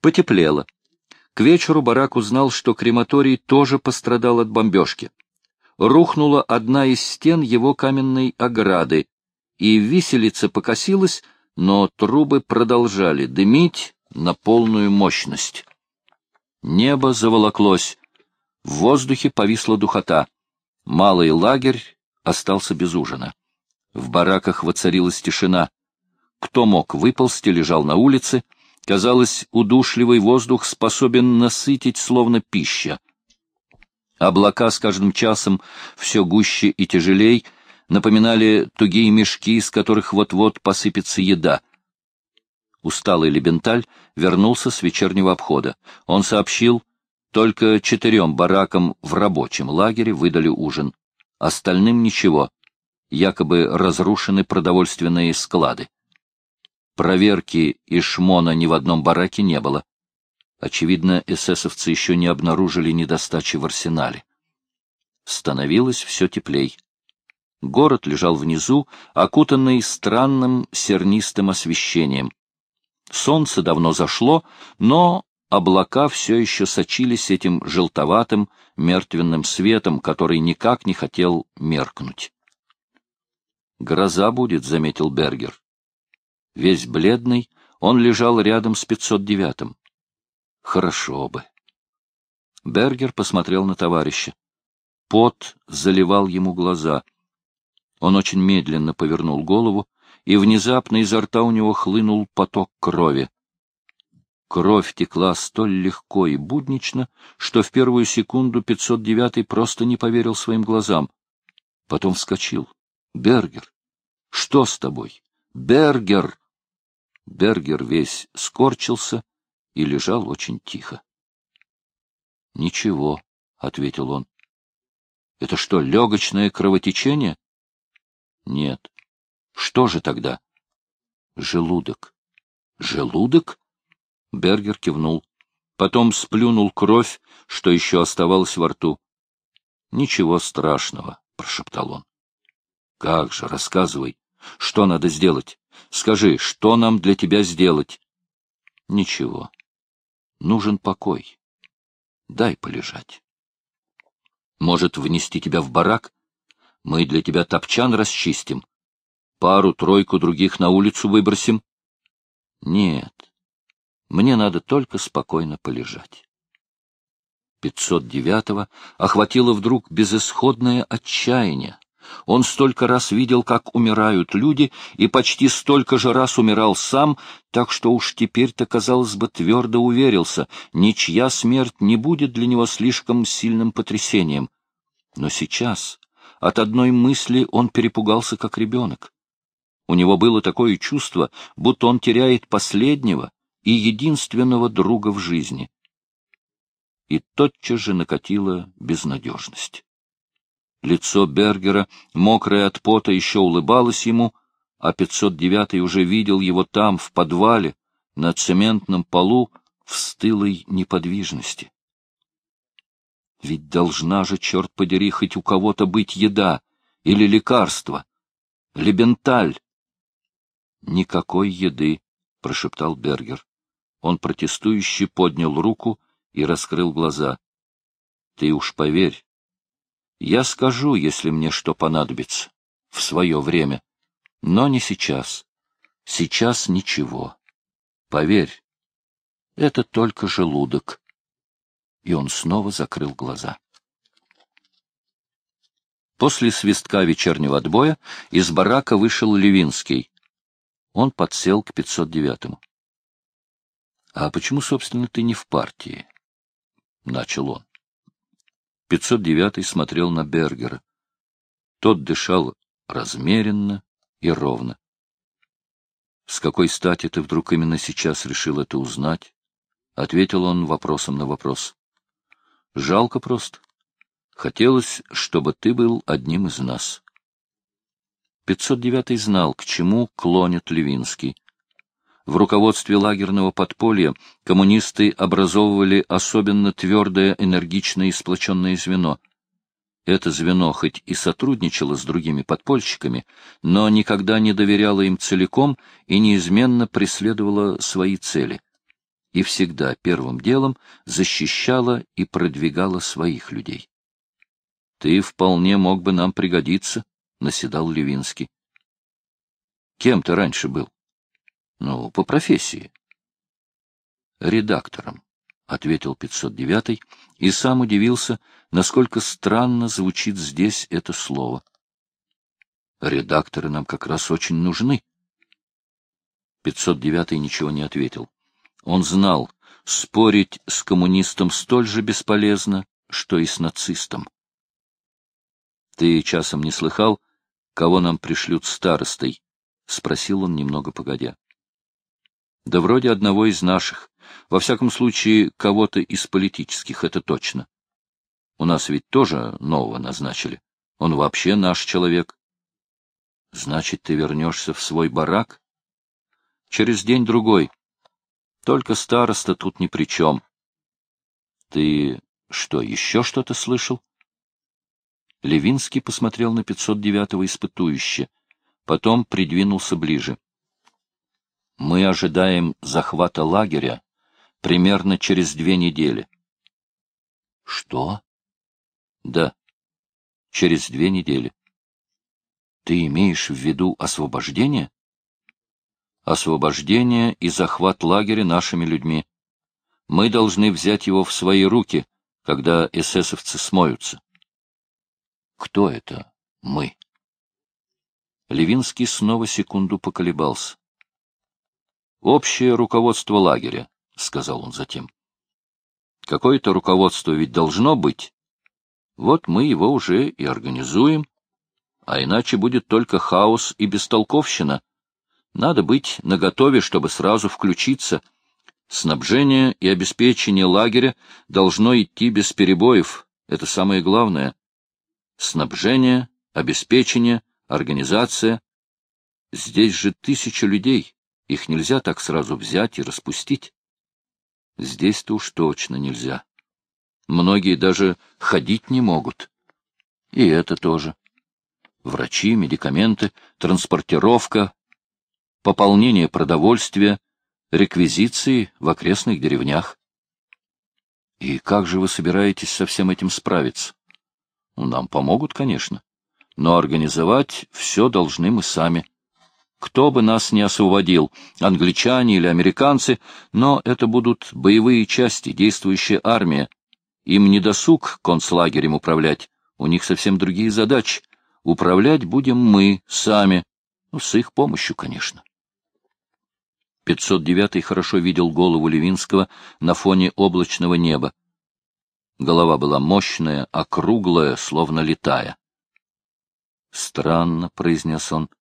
Потеплело. К вечеру барак узнал, что крематорий тоже пострадал от бомбежки. Рухнула одна из стен его каменной ограды, и виселица покосилась, но трубы продолжали дымить на полную мощность. Небо заволоклось, в воздухе повисла духота. Малый лагерь остался без ужина. В бараках воцарилась тишина. Кто мог выползти, лежал на улице. Казалось, удушливый воздух способен насытить, словно пища. Облака с каждым часом все гуще и тяжелей напоминали тугие мешки, из которых вот-вот посыпется еда. Усталый Лебенталь вернулся с вечернего обхода. Он сообщил, только четырем баракам в рабочем лагере выдали ужин. Остальным ничего. Якобы разрушены продовольственные склады. Проверки и шмона ни в одном бараке не было. Очевидно, эсэсовцы еще не обнаружили недостачи в арсенале. Становилось все теплей. Город лежал внизу, окутанный странным сернистым освещением. Солнце давно зашло, но облака все еще сочились этим желтоватым, мертвенным светом, который никак не хотел меркнуть. «Гроза будет», — заметил Бергер. Весь бледный, он лежал рядом с 509-м. Хорошо бы. Бергер посмотрел на товарища. Пот заливал ему глаза. Он очень медленно повернул голову, и внезапно изо рта у него хлынул поток крови. Кровь текла столь легко и буднично, что в первую секунду 509-й просто не поверил своим глазам. Потом вскочил. — Бергер! Что с тобой? Бергер! Бергер весь скорчился и лежал очень тихо. — Ничего, — ответил он. — Это что, легочное кровотечение? — Нет. — Что же тогда? — Желудок. — Желудок? Бергер кивнул. Потом сплюнул кровь, что еще оставалось во рту. — Ничего страшного, — прошептал он. — Как же, рассказывай. Что надо сделать? Скажи, что нам для тебя сделать? — Ничего. Нужен покой. Дай полежать. Может, внести тебя в барак? Мы для тебя топчан расчистим. Пару-тройку других на улицу выбросим. Нет, мне надо только спокойно полежать. 509-го охватило вдруг безысходное отчаяние. Он столько раз видел, как умирают люди, и почти столько же раз умирал сам, так что уж теперь-то, казалось бы, твердо уверился, ничья смерть не будет для него слишком сильным потрясением. Но сейчас от одной мысли он перепугался, как ребенок. У него было такое чувство, будто он теряет последнего, и единственного друга в жизни. И тотчас же накатила безнадежность. Лицо Бергера, мокрое от пота, еще улыбалось ему, а 509-й уже видел его там, в подвале, на цементном полу, в стылой неподвижности. Ведь должна же, черт подери, хоть у кого-то быть еда или лекарство. Лебенталь. Никакой еды, — прошептал Бергер. Он протестующе поднял руку и раскрыл глаза. — Ты уж поверь. Я скажу, если мне что понадобится. В свое время. Но не сейчас. Сейчас ничего. Поверь. Это только желудок. И он снова закрыл глаза. После свистка вечернего отбоя из барака вышел Левинский. Он подсел к 509-му. А почему, собственно, ты не в партии? — начал он. 509-й смотрел на Бергера. Тот дышал размеренно и ровно. — С какой стати ты вдруг именно сейчас решил это узнать? — ответил он вопросом на вопрос. — Жалко просто. Хотелось, чтобы ты был одним из нас. 509-й знал, к чему клонит Левинский. В руководстве лагерного подполья коммунисты образовывали особенно твердое, энергичное и сплоченное звено. Это звено хоть и сотрудничало с другими подпольщиками, но никогда не доверяло им целиком и неизменно преследовало свои цели. и всегда первым делом защищала и продвигала своих людей. — Ты вполне мог бы нам пригодиться, — наседал Левинский. — Кем ты раньше был? — Ну, по профессии. — Редактором, — ответил 509 и сам удивился, насколько странно звучит здесь это слово. — Редакторы нам как раз очень нужны. 509 ничего не ответил. Он знал, спорить с коммунистом столь же бесполезно, что и с нацистом. — Ты часом не слыхал, кого нам пришлют старостой? — спросил он немного погодя. — Да вроде одного из наших. Во всяком случае, кого-то из политических, это точно. У нас ведь тоже нового назначили. Он вообще наш человек. — Значит, ты вернешься в свой барак? — Через день-другой. Только староста тут ни при чем. — Ты что, еще что-то слышал? Левинский посмотрел на 509-го испытующе, потом придвинулся ближе. — Мы ожидаем захвата лагеря примерно через две недели. — Что? — Да, через две недели. — Ты имеешь в виду освобождение? освобождение и захват лагеря нашими людьми. Мы должны взять его в свои руки, когда эсэсовцы смоются. Кто это мы? Левинский снова секунду поколебался. Общее руководство лагеря, — сказал он затем. Какое-то руководство ведь должно быть. Вот мы его уже и организуем, а иначе будет только хаос и бестолковщина, надо быть наготове, чтобы сразу включиться. Снабжение и обеспечение лагеря должно идти без перебоев. Это самое главное. Снабжение, обеспечение, организация. Здесь же тысяча людей. Их нельзя так сразу взять и распустить. Здесь-то уж точно нельзя. Многие даже ходить не могут. И это тоже. Врачи, медикаменты, транспортировка, пополнение продовольствия, реквизиции в окрестных деревнях. И как же вы собираетесь со всем этим справиться? Ну, нам помогут, конечно, но организовать все должны мы сами. Кто бы нас не освободил, англичане или американцы, но это будут боевые части, действующая армия. Им не досуг концлагерем управлять, у них совсем другие задачи. Управлять будем мы сами, ну, с их помощью, конечно. 509 хорошо видел голову Левинского на фоне облачного неба. Голова была мощная, округлая, словно летая. «Странно», — произнес он, —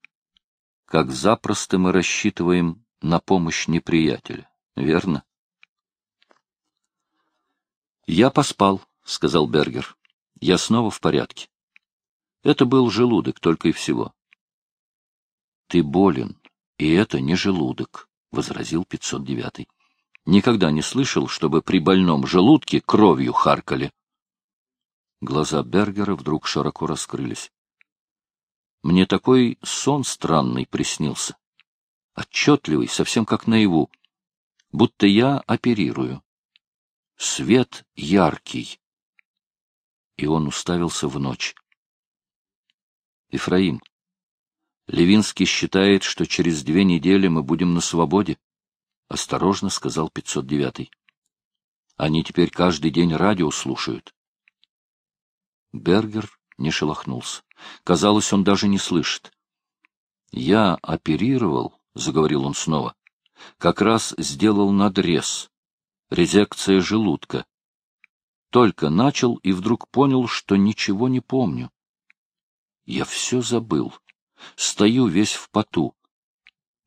«как запросто мы рассчитываем на помощь неприятеля, верно?» «Я поспал», — сказал Бергер. «Я снова в порядке. Это был желудок, только и всего». «Ты болен, и это не желудок», — возразил 509-й. Никогда не слышал, чтобы при больном желудке кровью харкали. Глаза Бергера вдруг широко раскрылись. Мне такой сон странный приснился. Отчетливый, совсем как наяву. Будто я оперирую. Свет яркий. И он уставился в ночь. Ифраим, Левинский считает, что через две недели мы будем на свободе, — осторожно сказал 509-й. Они теперь каждый день радио слушают. Бергер не шелохнулся. Казалось, он даже не слышит. — Я оперировал, — заговорил он снова, — как раз сделал надрез, резекция желудка. Только начал и вдруг понял, что ничего не помню. Я все забыл. Стою весь в поту.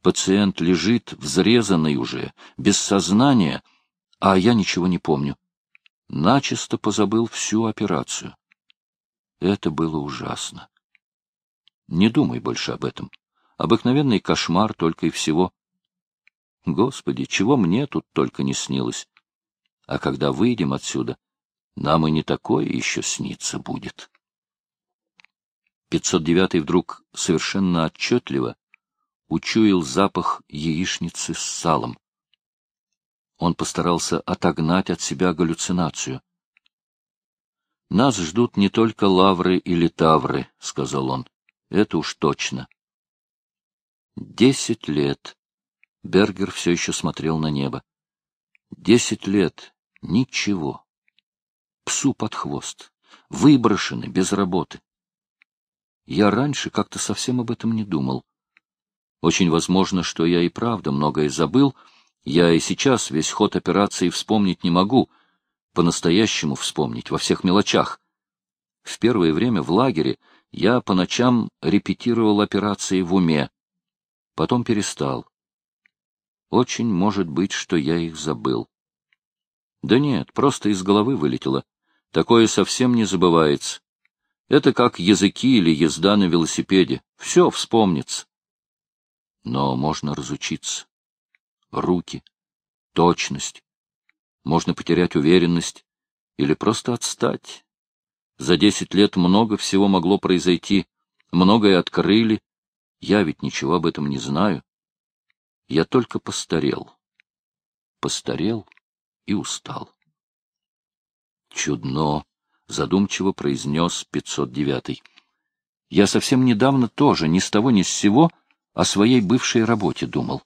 Пациент лежит, взрезанный уже, без сознания, а я ничего не помню. Начисто позабыл всю операцию. Это было ужасно. Не думай больше об этом. Обыкновенный кошмар только и всего. Господи, чего мне тут только не снилось. А когда выйдем отсюда, нам и не такое еще снится будет. 509 вдруг совершенно отчетливо учуял запах яичницы с салом. Он постарался отогнать от себя галлюцинацию. «Нас ждут не только лавры или тавры», — сказал он. «Это уж точно». Десять лет. Бергер все еще смотрел на небо. Десять лет. Ничего. Псу под хвост. Выброшены, без работы. Я раньше как-то совсем об этом не думал. Очень возможно, что я и правда многое забыл, — я и сейчас весь ход операции вспомнить не могу, по-настоящему вспомнить, во всех мелочах. В первое время в лагере я по ночам репетировал операции в уме, потом перестал. Очень может быть, что я их забыл. Да нет, просто из головы вылетело. Такое совсем не забывается. Это как языки или езда на велосипеде. Все вспомнится. Но можно разучиться руки, точность. Можно потерять уверенность или просто отстать. За десять лет много всего могло произойти, многое открыли. Я ведь ничего об этом не знаю. Я только постарел. Постарел и устал. Чудно, задумчиво произнес 509-й. Я совсем недавно тоже ни с того ни с сего о своей бывшей работе думал.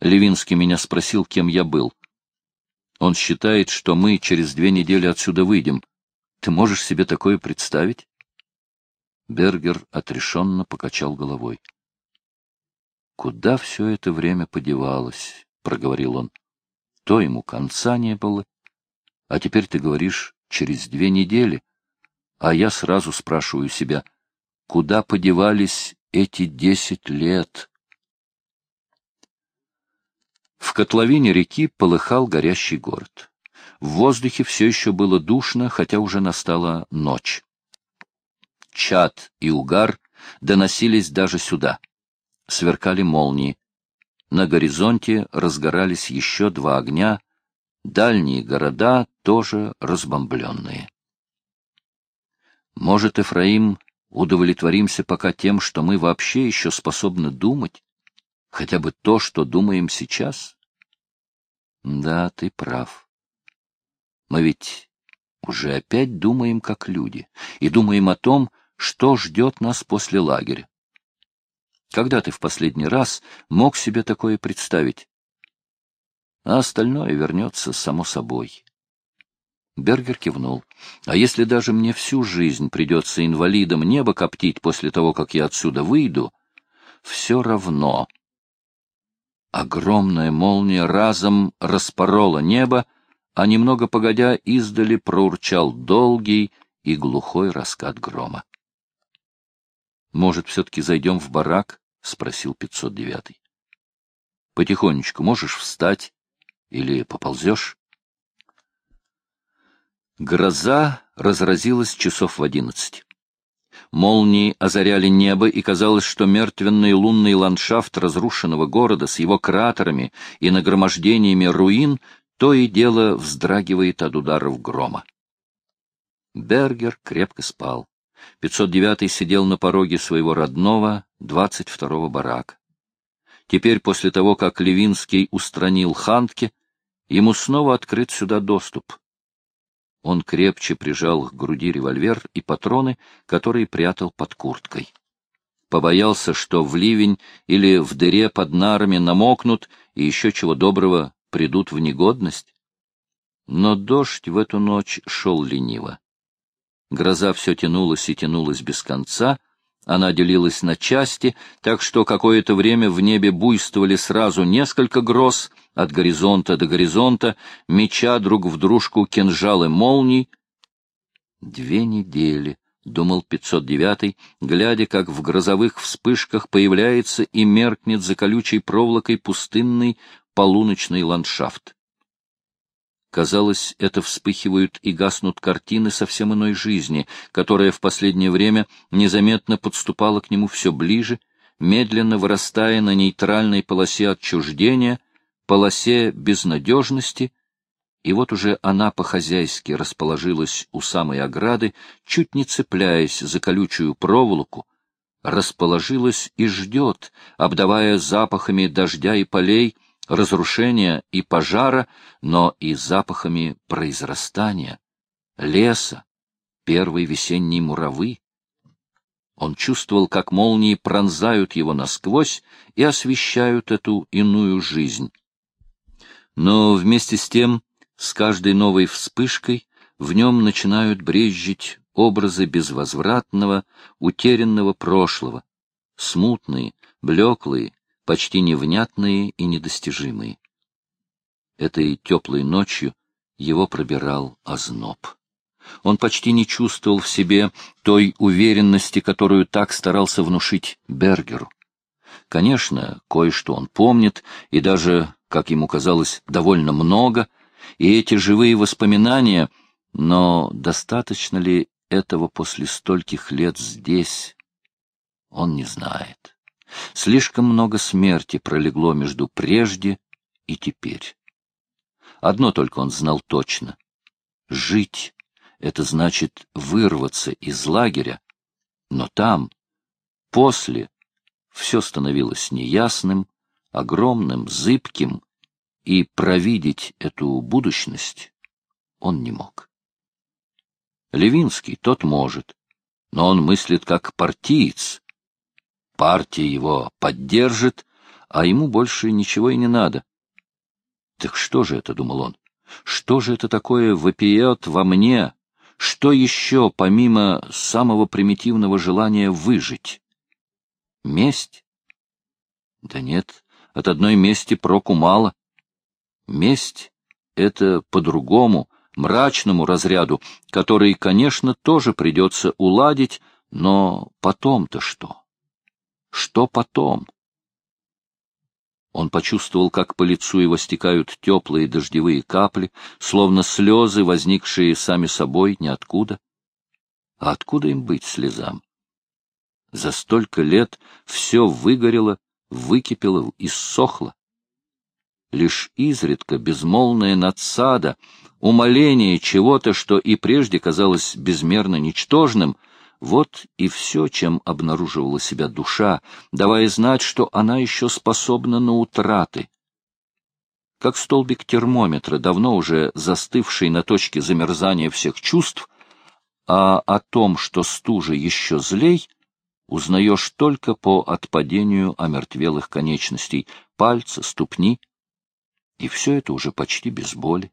Левинский меня спросил, кем я был. Он считает, что мы через две недели отсюда выйдем. Ты можешь себе такое представить? Бергер отрешенно покачал головой. «Куда все это время подевалось?» — проговорил он. «То ему конца не было. А теперь ты говоришь, через две недели. А я сразу спрашиваю себя, куда подевались эти десять лет?» В котловине реки полыхал горящий город. В воздухе все еще было душно, хотя уже настала ночь. Чад и угар доносились даже сюда. Сверкали молнии. На горизонте разгорались еще два огня, дальние города тоже разбомбленные. Может, Эфраим, удовлетворимся пока тем, что мы вообще еще способны думать? Хотя бы то, что думаем сейчас? Да, ты прав. Мы ведь уже опять думаем как люди и думаем о том, что ждет нас после лагеря. Когда ты в последний раз мог себе такое представить? А остальное вернется само собой. Бергер кивнул. А если даже мне всю жизнь придется инвалидом небо коптить после того, как я отсюда выйду, все равно Огромная молния разом распорола небо, а немного погодя издали проурчал долгий и глухой раскат грома. — Может, все-таки зайдем в барак? — спросил 509-й. — Потихонечку можешь встать или поползешь? Гроза разразилась часов в одиннадцать. Молнии озаряли небо, и казалось, что мертвенный лунный ландшафт разрушенного города с его кратерами и нагромождениями руин то и дело вздрагивает от ударов грома. Бергер крепко спал. 509-й сидел на пороге своего родного 22-го барака. Теперь, после того, как Левинский устранил Хантке, ему снова открыт сюда доступ. Он крепче прижал к груди револьвер и патроны, которые прятал под курткой. Побоялся, что в ливень или в дыре под нарами намокнут и еще чего доброго придут в негодность. Но дождь в эту ночь шел лениво. Гроза все тянулась и тянулась без конца, она делилась на части, так что какое-то время в небе буйствовали сразу несколько гроз, от горизонта до горизонта, меча друг в дружку кинжалы молний. Две недели, — думал 509-й, глядя, как в грозовых вспышках появляется и меркнет за колючей проволокой пустынный полуночный ландшафт. Казалось, это вспыхивают и гаснут картины совсем иной жизни, которая в последнее время незаметно подступала к нему все ближе, медленно вырастая на нейтральной полосе отчуждения, полосе безнадежности, и вот уже она по-хозяйски расположилась у самой ограды, чуть не цепляясь за колючую проволоку, расположилась и ждет, обдавая запахами дождя и полей, разрушения и пожара, но и запахами произрастания, леса, первой весенней муравы. Он чувствовал, как молнии пронзают его насквозь и освещают эту иную жизнь. Но вместе с тем, с каждой новой вспышкой, в нем начинают брезжить образы безвозвратного, утерянного прошлого, смутные, блеклые, почти невнятные и недостижимые. Этой теплой ночью его пробирал озноб. Он почти не чувствовал в себе той уверенности, которую так старался внушить Бергеру. Конечно, кое-что он помнит, и даже, как ему казалось, довольно много, и эти живые воспоминания, но достаточно ли этого после стольких лет здесь, он не знает. Слишком много смерти пролегло между прежде и теперь. Одно только он знал точно — жить это значит вырваться из лагеря, но там, после, все становилось неясным, огромным, зыбким, и провидеть эту будущность он не мог. Левинский тот может, но он мыслит как партиец. Партия его поддержит, а ему больше ничего и не надо. Так что же это, — думал он, — что же это такое вопиет во мне, что еще, помимо самого примитивного желания выжить? Месть? Да нет, от одной мести проку мало. Месть — это по-другому, мрачному разряду, который, конечно, тоже придется уладить, но потом-то что? Что потом? Он почувствовал, как по лицу его стекают теплые дождевые капли, словно слезы, возникшие сами собой ниоткуда. А откуда им быть слезам? За столько лет все выгорело, выкипело и ссохло. Лишь изредка безмолвная надсада, умоление чего-то, что и прежде казалось безмерно ничтожным — вот и все, чем обнаруживала себя душа, давая знать, что она еще способна на утраты. Как столбик термометра, давно уже застывший на точке замерзания всех чувств, а о том, что стужа еще злей, узнаешь только по отпадению омертвелых конечностей, пальца, ступни, и все это уже почти без боли.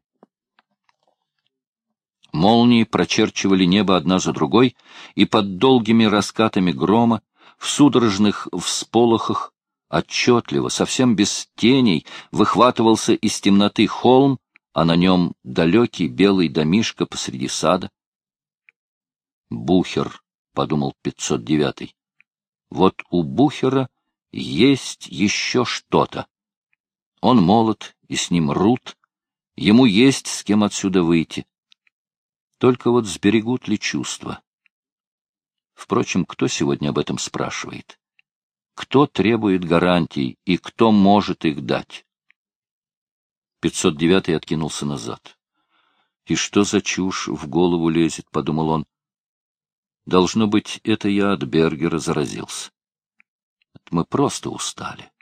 Молнии прочерчивали небо одна за другой, и под долгими раскатами грома, в судорожных всполохах, отчетливо, совсем без теней, выхватывался из темноты холм, а на нем далекий белый домишко посреди сада. «Бухер», — подумал 509-й, — «вот у Бухера есть еще что-то. Он молод, и с ним Рут, ему есть с кем отсюда выйти. Только вот сберегут ли чувства? Впрочем, кто сегодня об этом спрашивает? Кто требует гарантий и кто может их дать? 509 откинулся назад. И что за чушь в голову лезет, — подумал он. Должно быть, это я от Бергера заразился. Мы просто устали.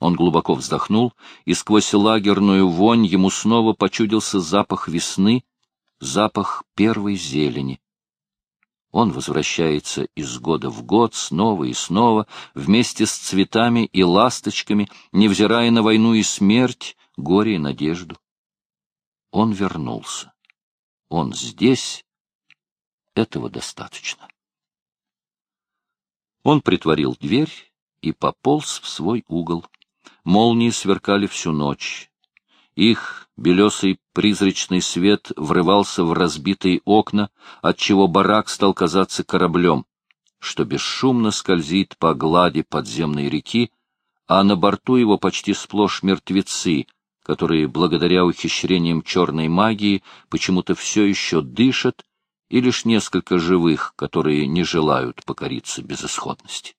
Он глубоко вздохнул, и сквозь лагерную вонь ему снова почудился запах весны запах первой зелени. Он возвращается из года в год снова и снова, вместе с цветами и ласточками, невзирая на войну и смерть, горе и надежду. Он вернулся. Он здесь. Этого достаточно. Он притворил дверь и пополз в свой угол. Молнии сверкали всю ночь. Их белесый призрачный свет врывался в разбитые окна, отчего барак стал казаться кораблем, что бесшумно скользит по глади подземной реки, а на борту его почти сплошь мертвецы, которые, благодаря ухищрениям черной магии, почему-то все еще дышат, и лишь несколько живых, которые не желают покориться безысходности.